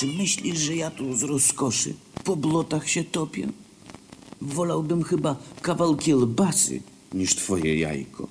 Czy myślisz, że ja tu z rozkoszy po blotach się topię? Wolałbym chyba kawał kielbasy niż twoje jajko.